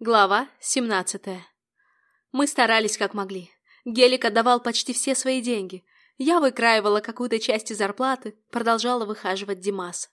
Глава 17 Мы старались как могли. Гелик отдавал почти все свои деньги. Я выкраивала какую-то часть из зарплаты, продолжала выхаживать Димаса.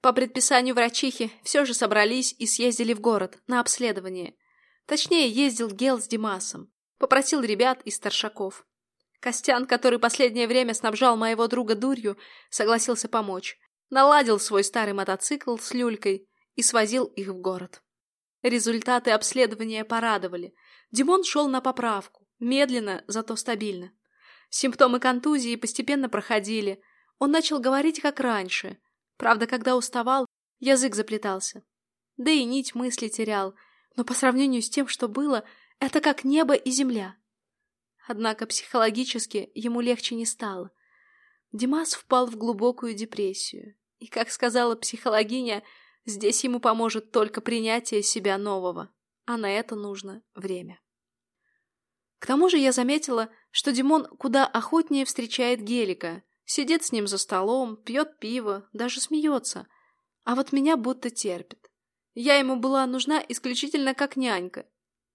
По предписанию врачихи все же собрались и съездили в город на обследование. Точнее, ездил Гел с Димасом. Попросил ребят из старшаков. Костян, который последнее время снабжал моего друга дурью, согласился помочь. Наладил свой старый мотоцикл с люлькой и свозил их в город. Результаты обследования порадовали. Димон шел на поправку. Медленно, зато стабильно. Симптомы контузии постепенно проходили. Он начал говорить, как раньше. Правда, когда уставал, язык заплетался. Да и нить мысли терял. Но по сравнению с тем, что было, это как небо и земля. Однако психологически ему легче не стало. Димас впал в глубокую депрессию. И, как сказала психологиня, Здесь ему поможет только принятие себя нового, а на это нужно время. К тому же я заметила, что Димон куда охотнее встречает Гелика, сидит с ним за столом, пьет пиво, даже смеется, а вот меня будто терпит. Я ему была нужна исключительно как нянька.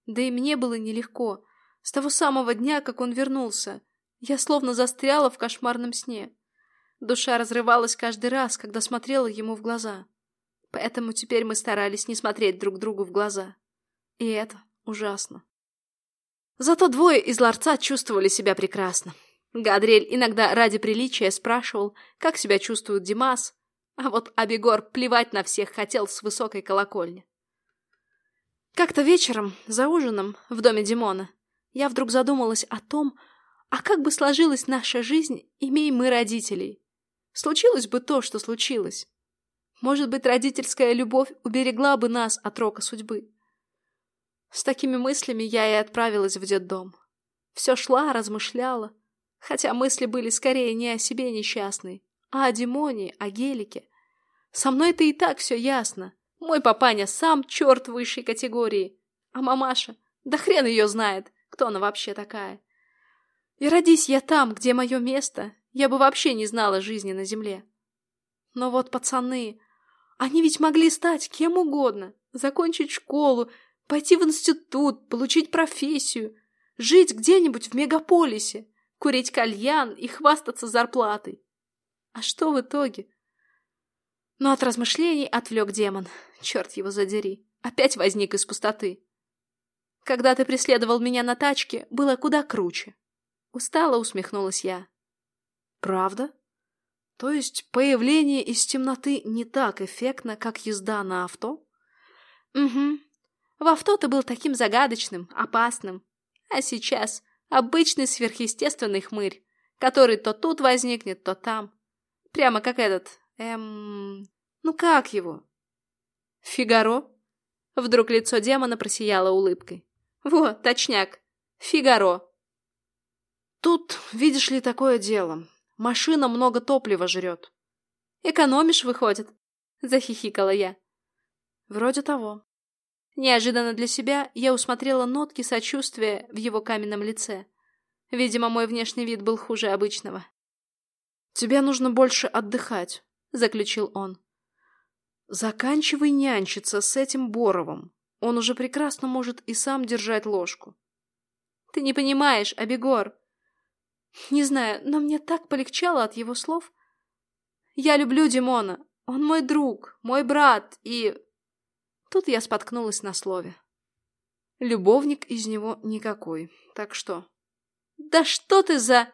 Да и мне было нелегко. С того самого дня, как он вернулся, я словно застряла в кошмарном сне. Душа разрывалась каждый раз, когда смотрела ему в глаза. Поэтому теперь мы старались не смотреть друг другу в глаза. И это ужасно. Зато двое из ларца чувствовали себя прекрасно. Гадриэль иногда ради приличия спрашивал, как себя чувствует Димас, а вот Абегор плевать на всех хотел с высокой колокольни. Как-то вечером, за ужином, в доме Димона, я вдруг задумалась о том, а как бы сложилась наша жизнь, имея мы родителей. Случилось бы то, что случилось. Может быть, родительская любовь уберегла бы нас от рока судьбы. С такими мыслями я и отправилась в детдом. Все шла, размышляла. Хотя мысли были скорее не о себе несчастной, а о Димоне, о Гелике. Со мной-то и так все ясно. Мой папаня сам черт высшей категории. А мамаша, да хрен ее знает, кто она вообще такая. И родись я там, где мое место, я бы вообще не знала жизни на земле. Но вот пацаны, они ведь могли стать кем угодно, закончить школу, пойти в институт, получить профессию, жить где-нибудь в мегаполисе, курить кальян и хвастаться зарплатой. А что в итоге? Но от размышлений отвлек демон. Черт его задери. Опять возник из пустоты. Когда ты преследовал меня на тачке, было куда круче. Устало усмехнулась я. Правда? То есть появление из темноты не так эффектно, как езда на авто? Угу. В авто ты был таким загадочным, опасным. А сейчас обычный сверхъестественный хмырь, который то тут возникнет, то там. Прямо как этот, эм... Ну как его? Фигаро? Вдруг лицо демона просияло улыбкой. Вот, точняк. Фигаро. Тут, видишь ли, такое дело. Машина много топлива жрет. Экономишь, выходит? Захихикала я. Вроде того. Неожиданно для себя я усмотрела нотки сочувствия в его каменном лице. Видимо, мой внешний вид был хуже обычного. «Тебе нужно больше отдыхать», — заключил он. «Заканчивай нянчиться с этим Боровым. Он уже прекрасно может и сам держать ложку». «Ты не понимаешь, Абегор. Не знаю, но мне так полегчало от его слов. Я люблю Димона. Он мой друг, мой брат и... Тут я споткнулась на слове. Любовник из него никакой, так что... Да что ты за...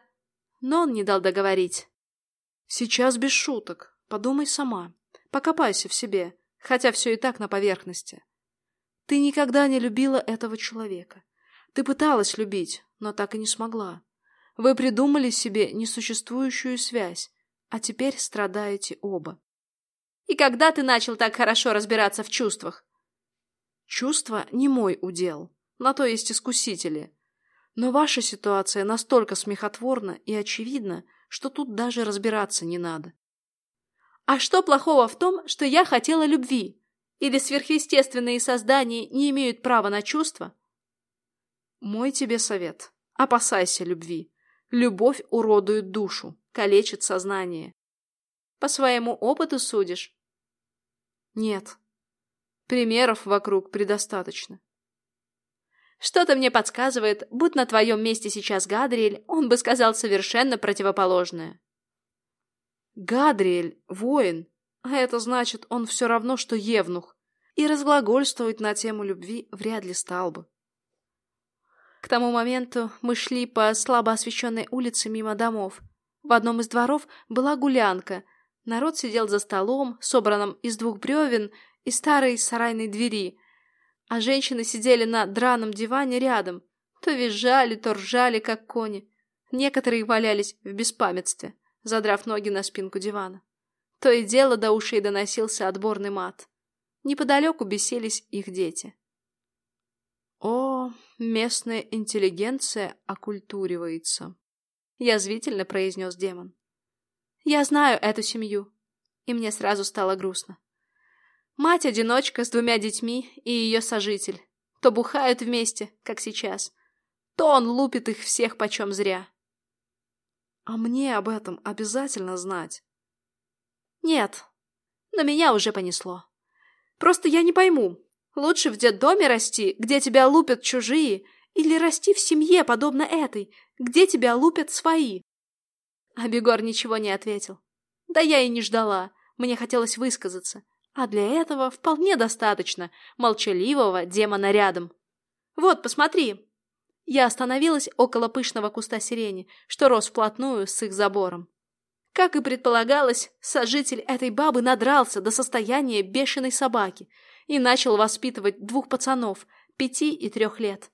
Но он не дал договорить. Сейчас без шуток. Подумай сама. Покопайся в себе, хотя все и так на поверхности. Ты никогда не любила этого человека. Ты пыталась любить, но так и не смогла. Вы придумали себе несуществующую связь, а теперь страдаете оба. И когда ты начал так хорошо разбираться в чувствах? Чувства не мой удел, на то есть искусители. Но ваша ситуация настолько смехотворна и очевидна, что тут даже разбираться не надо. А что плохого в том, что я хотела любви? Или сверхъестественные создания не имеют права на чувства? Мой тебе совет. Опасайся любви. Любовь уродует душу, калечит сознание. По своему опыту судишь? Нет. Примеров вокруг предостаточно. Что-то мне подсказывает, будь на твоем месте сейчас Гадриэль, он бы сказал совершенно противоположное. Гадриэль — воин, а это значит, он все равно, что евнух, и разглагольствовать на тему любви вряд ли стал бы. К тому моменту мы шли по слабо освещенной улице мимо домов. В одном из дворов была гулянка. Народ сидел за столом, собранным из двух бревен и старой сарайной двери, а женщины сидели на драном диване рядом, то визжали, то ржали, как кони. Некоторые валялись в беспамятстве, задрав ноги на спинку дивана. То и дело до ушей доносился отборный мат. Неподалеку беселись их дети. «О, местная интеллигенция окультуривается», — язвительно произнес демон. «Я знаю эту семью», и мне сразу стало грустно. Мать-одиночка с двумя детьми и ее сожитель. То бухают вместе, как сейчас, то он лупит их всех почем зря. А мне об этом обязательно знать? Нет, но меня уже понесло. Просто я не пойму, лучше в детдоме расти, где тебя лупят чужие, или расти в семье, подобно этой, где тебя лупят свои? А Бегор ничего не ответил. Да я и не ждала, мне хотелось высказаться. А для этого вполне достаточно молчаливого демона рядом. Вот, посмотри. Я остановилась около пышного куста сирени, что рос вплотную с их забором. Как и предполагалось, сожитель этой бабы надрался до состояния бешеной собаки и начал воспитывать двух пацанов, пяти и трех лет.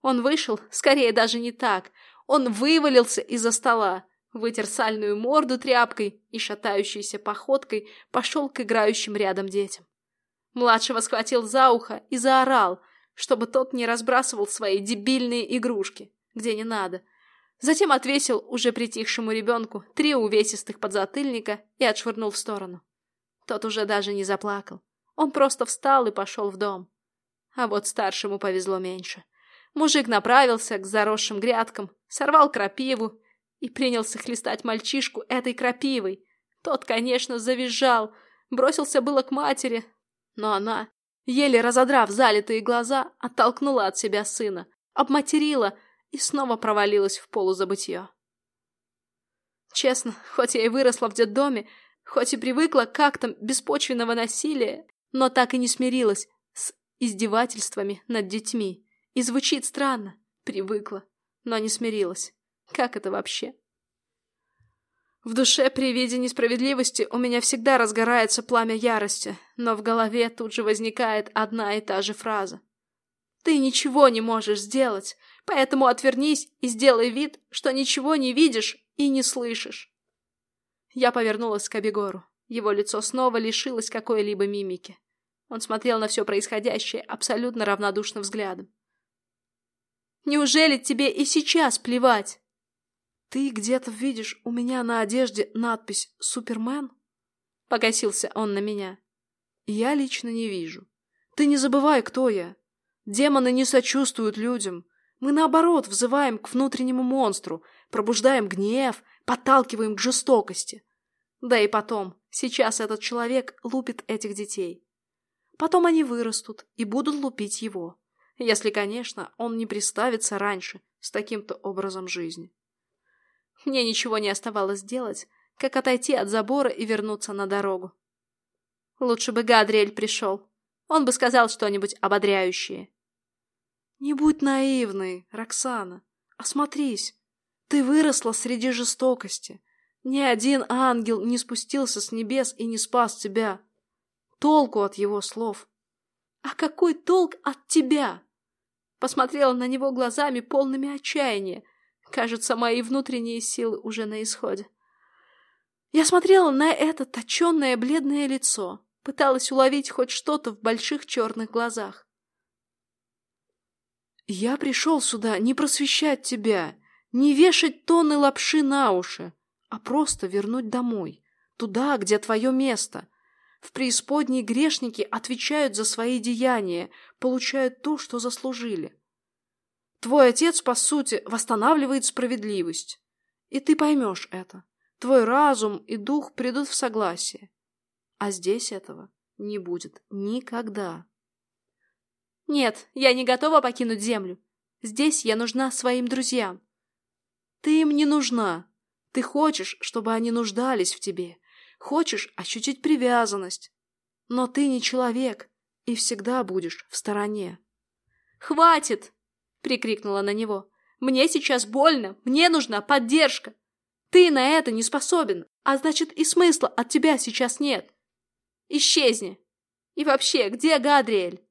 Он вышел, скорее даже не так, он вывалился из-за стола, вытер сальную морду тряпкой и шатающейся походкой пошел к играющим рядом детям. Младшего схватил за ухо и заорал, чтобы тот не разбрасывал свои дебильные игрушки, где не надо. Затем отвесил уже притихшему ребенку три увесистых подзатыльника и отшвырнул в сторону. Тот уже даже не заплакал. Он просто встал и пошел в дом. А вот старшему повезло меньше. Мужик направился к заросшим грядкам, сорвал крапиву и принялся хлестать мальчишку этой крапивой. Тот, конечно, завизжал, бросился было к матери, но она, еле разодрав залитые глаза, оттолкнула от себя сына, обматерила и снова провалилась в полузабытье. Честно, хоть я и выросла в детдоме, хоть и привыкла к актам беспочвенного насилия, но так и не смирилась с издевательствами над детьми. И звучит странно, привыкла, но не смирилась. Как это вообще? В душе при виде несправедливости у меня всегда разгорается пламя ярости, но в голове тут же возникает одна и та же фраза. Ты ничего не можешь сделать, поэтому отвернись и сделай вид, что ничего не видишь и не слышишь. Я повернулась к Абегору. Его лицо снова лишилось какой-либо мимики. Он смотрел на все происходящее абсолютно равнодушным взглядом. «Неужели тебе и сейчас плевать?» «Ты где-то видишь у меня на одежде надпись «Супермен»?» Погасился он на меня. «Я лично не вижу. Ты не забывай, кто я. Демоны не сочувствуют людям. Мы, наоборот, взываем к внутреннему монстру, пробуждаем гнев, подталкиваем к жестокости. Да и потом, сейчас этот человек лупит этих детей. Потом они вырастут и будут лупить его. Если, конечно, он не приставится раньше с таким-то образом жизни. Мне ничего не оставалось делать, как отойти от забора и вернуться на дорогу. Лучше бы Гадриэль пришел. Он бы сказал что-нибудь ободряющее. Не будь наивной, Роксана. Осмотрись. Ты выросла среди жестокости. Ни один ангел не спустился с небес и не спас тебя. Толку от его слов. А какой толк от тебя? Посмотрела на него глазами полными отчаяния, Кажется, мои внутренние силы уже на исходе. Я смотрела на это точенное бледное лицо, пыталась уловить хоть что-то в больших черных глазах. «Я пришел сюда не просвещать тебя, не вешать тонны лапши на уши, а просто вернуть домой, туда, где твое место. В преисподней грешники отвечают за свои деяния, получают то, что заслужили. Твой отец, по сути, восстанавливает справедливость. И ты поймешь это. Твой разум и дух придут в согласие. А здесь этого не будет никогда. Нет, я не готова покинуть землю. Здесь я нужна своим друзьям. Ты им не нужна. Ты хочешь, чтобы они нуждались в тебе. Хочешь ощутить привязанность. Но ты не человек и всегда будешь в стороне. «Хватит!» — прикрикнула на него. «Мне сейчас больно, мне нужна поддержка. Ты на это не способен, а значит и смысла от тебя сейчас нет. Исчезни! И вообще, где Гадриэль?»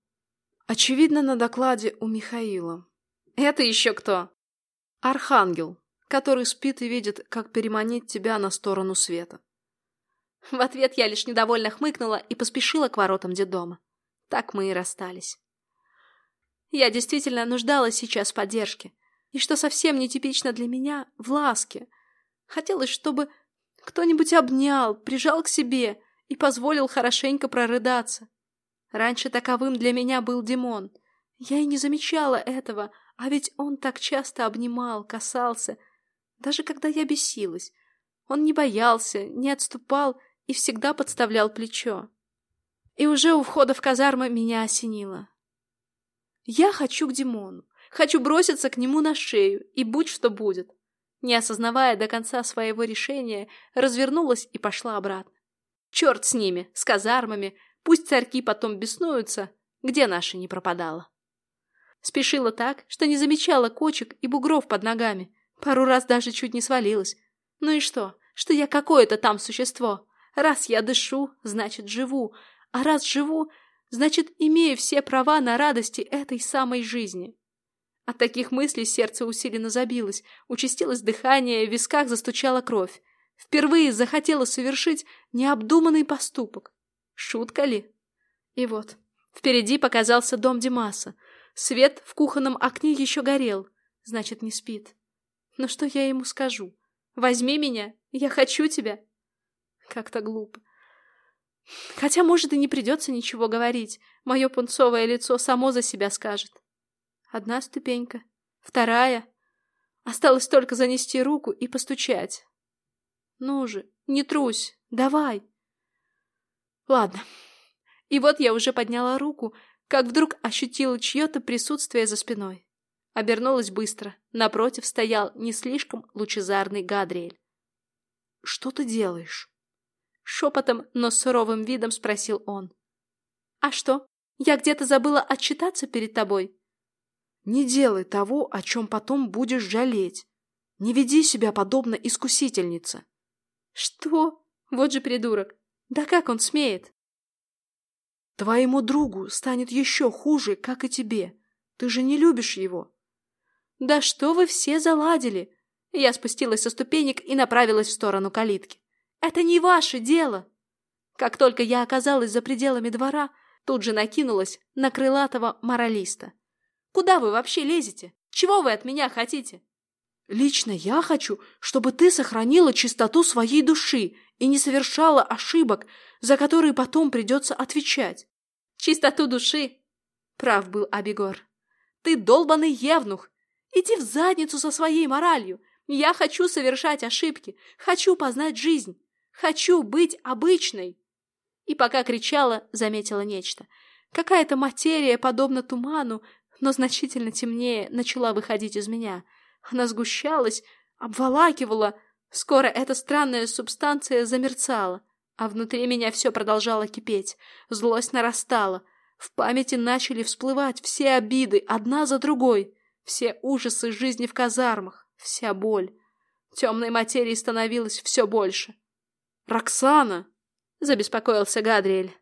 Очевидно, на докладе у Михаила. «Это еще кто?» «Архангел, который спит и видит, как переманить тебя на сторону света». В ответ я лишь недовольно хмыкнула и поспешила к воротам детдома. Так мы и расстались. Я действительно нуждалась сейчас в поддержке. И что совсем нетипично для меня, в ласке. Хотелось, чтобы кто-нибудь обнял, прижал к себе и позволил хорошенько прорыдаться. Раньше таковым для меня был Димон. Я и не замечала этого, а ведь он так часто обнимал, касался. Даже когда я бесилась. Он не боялся, не отступал и всегда подставлял плечо. И уже у входа в казармы меня осенило. Я хочу к Димону. Хочу броситься к нему на шею, и будь что будет. Не осознавая до конца своего решения, развернулась и пошла обратно. Черт с ними, с казармами, пусть царьки потом беснуются, где наша не пропадала. Спешила так, что не замечала кочек и бугров под ногами. Пару раз даже чуть не свалилась. Ну и что, что я какое-то там существо? Раз я дышу, значит живу, а раз живу, значит имею все права на радости этой самой жизни. От таких мыслей сердце усиленно забилось, участилось дыхание, в висках застучала кровь. Впервые захотела совершить необдуманный поступок. Шутка ли? И вот, впереди показался дом Димаса. Свет в кухонном окне еще горел, значит, не спит. Но что я ему скажу? Возьми меня, я хочу тебя. Как-то глупо. Хотя, может, и не придется ничего говорить. Мое пунцовое лицо само за себя скажет. Одна ступенька, вторая. Осталось только занести руку и постучать. Ну же, не трусь, давай. Ладно. И вот я уже подняла руку, как вдруг ощутила чье-то присутствие за спиной. Обернулась быстро. Напротив стоял не слишком лучезарный Гадриэль. «Что ты делаешь?» Шепотом, но суровым видом спросил он. «А что, я где-то забыла отчитаться перед тобой?» Не делай того, о чем потом будешь жалеть. Не веди себя подобно искусительнице. Что? Вот же придурок. Да как он смеет? Твоему другу станет еще хуже, как и тебе. Ты же не любишь его. Да что вы все заладили? Я спустилась со ступенек и направилась в сторону калитки. Это не ваше дело. Как только я оказалась за пределами двора, тут же накинулась на крылатого моралиста. Куда вы вообще лезете? Чего вы от меня хотите? Лично я хочу, чтобы ты сохранила чистоту своей души и не совершала ошибок, за которые потом придется отвечать. Чистоту души? Прав был Абигор. Ты долбанный евнух. Иди в задницу со своей моралью. Я хочу совершать ошибки. Хочу познать жизнь. Хочу быть обычной. И пока кричала, заметила нечто. Какая-то материя, подобно туману, но значительно темнее начала выходить из меня. Она сгущалась, обволакивала. Скоро эта странная субстанция замерцала, а внутри меня все продолжало кипеть. Злость нарастала. В памяти начали всплывать все обиды, одна за другой. Все ужасы жизни в казармах, вся боль. Темной материи становилось все больше. «Роксана!» — забеспокоился Гадриэль.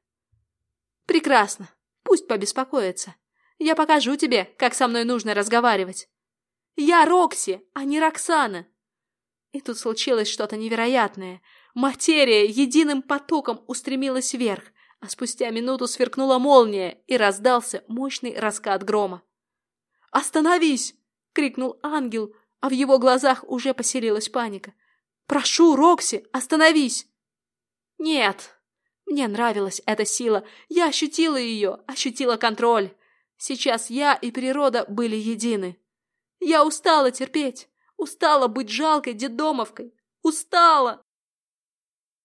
«Прекрасно. Пусть побеспокоится. Я покажу тебе, как со мной нужно разговаривать. Я Рокси, а не Роксана. И тут случилось что-то невероятное. Материя единым потоком устремилась вверх, а спустя минуту сверкнула молния и раздался мощный раскат грома. «Остановись!» — крикнул ангел, а в его глазах уже поселилась паника. «Прошу, Рокси, остановись!» «Нет!» Мне нравилась эта сила. Я ощутила ее, ощутила контроль. Сейчас я и природа были едины. Я устала терпеть, устала быть жалкой дедомовкой, устала.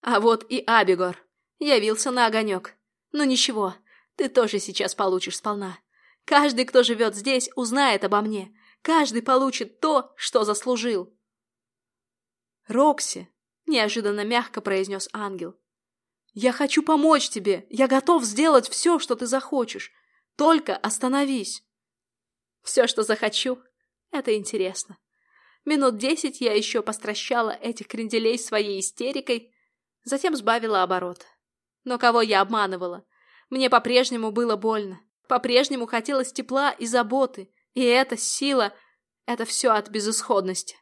А вот и Абигор явился на огонек. Но ничего, ты тоже сейчас получишь сполна. Каждый, кто живет здесь, узнает обо мне. Каждый получит то, что заслужил. «Рокси!» — неожиданно мягко произнес ангел. «Я хочу помочь тебе! Я готов сделать все, что ты захочешь! Только остановись!» «Все, что захочу, это интересно!» Минут десять я еще постращала этих кренделей своей истерикой, затем сбавила оборот. Но кого я обманывала? Мне по-прежнему было больно. По-прежнему хотелось тепла и заботы. И эта сила — это все от безысходности.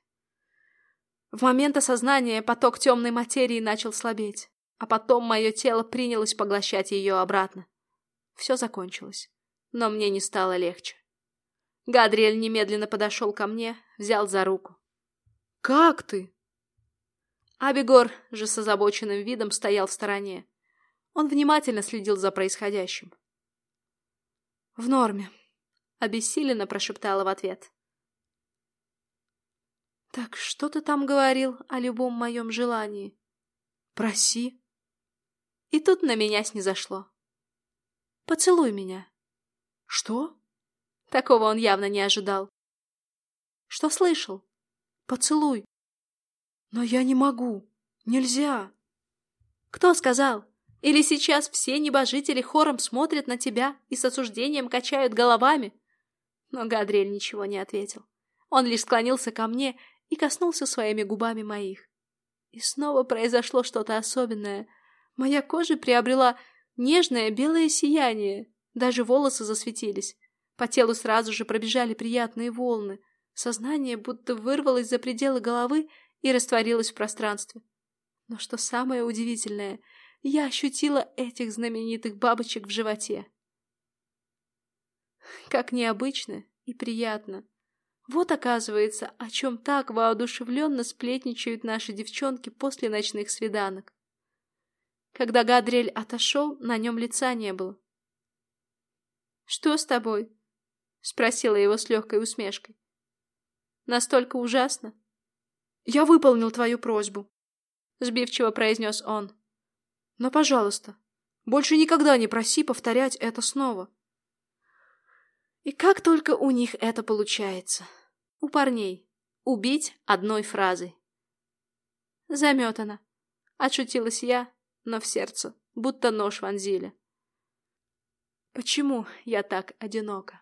В момент осознания поток темной материи начал слабеть, а потом мое тело принялось поглощать ее обратно. Все закончилось, но мне не стало легче. Гадриэль немедленно подошел ко мне, взял за руку. «Как ты?» Абигор же с озабоченным видом стоял в стороне. Он внимательно следил за происходящим. «В норме», — обессиленно прошептала в ответ. «Так что ты там говорил о любом моем желании? Проси». И тут на меня снизошло. «Поцелуй меня». «Что?» Такого он явно не ожидал. «Что слышал?» «Поцелуй». «Но я не могу. Нельзя». «Кто сказал? Или сейчас все небожители хором смотрят на тебя и с осуждением качают головами?» Но Гадриэль ничего не ответил. Он лишь склонился ко мне и коснулся своими губами моих. И снова произошло что-то особенное. Моя кожа приобрела нежное белое сияние. Даже волосы засветились. По телу сразу же пробежали приятные волны. Сознание будто вырвалось за пределы головы и растворилось в пространстве. Но что самое удивительное, я ощутила этих знаменитых бабочек в животе. Как необычно и приятно. Вот оказывается, о чем так воодушевленно сплетничают наши девчонки после ночных свиданок. Когда Гадриэль отошел, на нем лица не было. «Что с тобой?» — спросила его с легкой усмешкой. «Настолько ужасно?» «Я выполнил твою просьбу», — сбивчиво произнес он. «Но, пожалуйста, больше никогда не проси повторять это снова». И как только у них это получается. У парней. Убить одной фразой. Заметано. Отшутилась я, но в сердце, будто нож вонзили. Почему я так одинока?